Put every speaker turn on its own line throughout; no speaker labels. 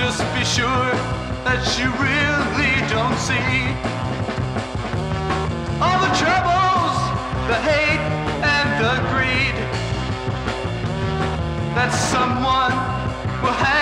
Just be sure that you really don't see all the troubles, the hate, and the greed that someone will have.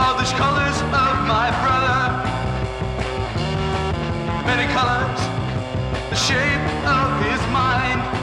Are the colors of my brother. Many colors, the shape of his mind.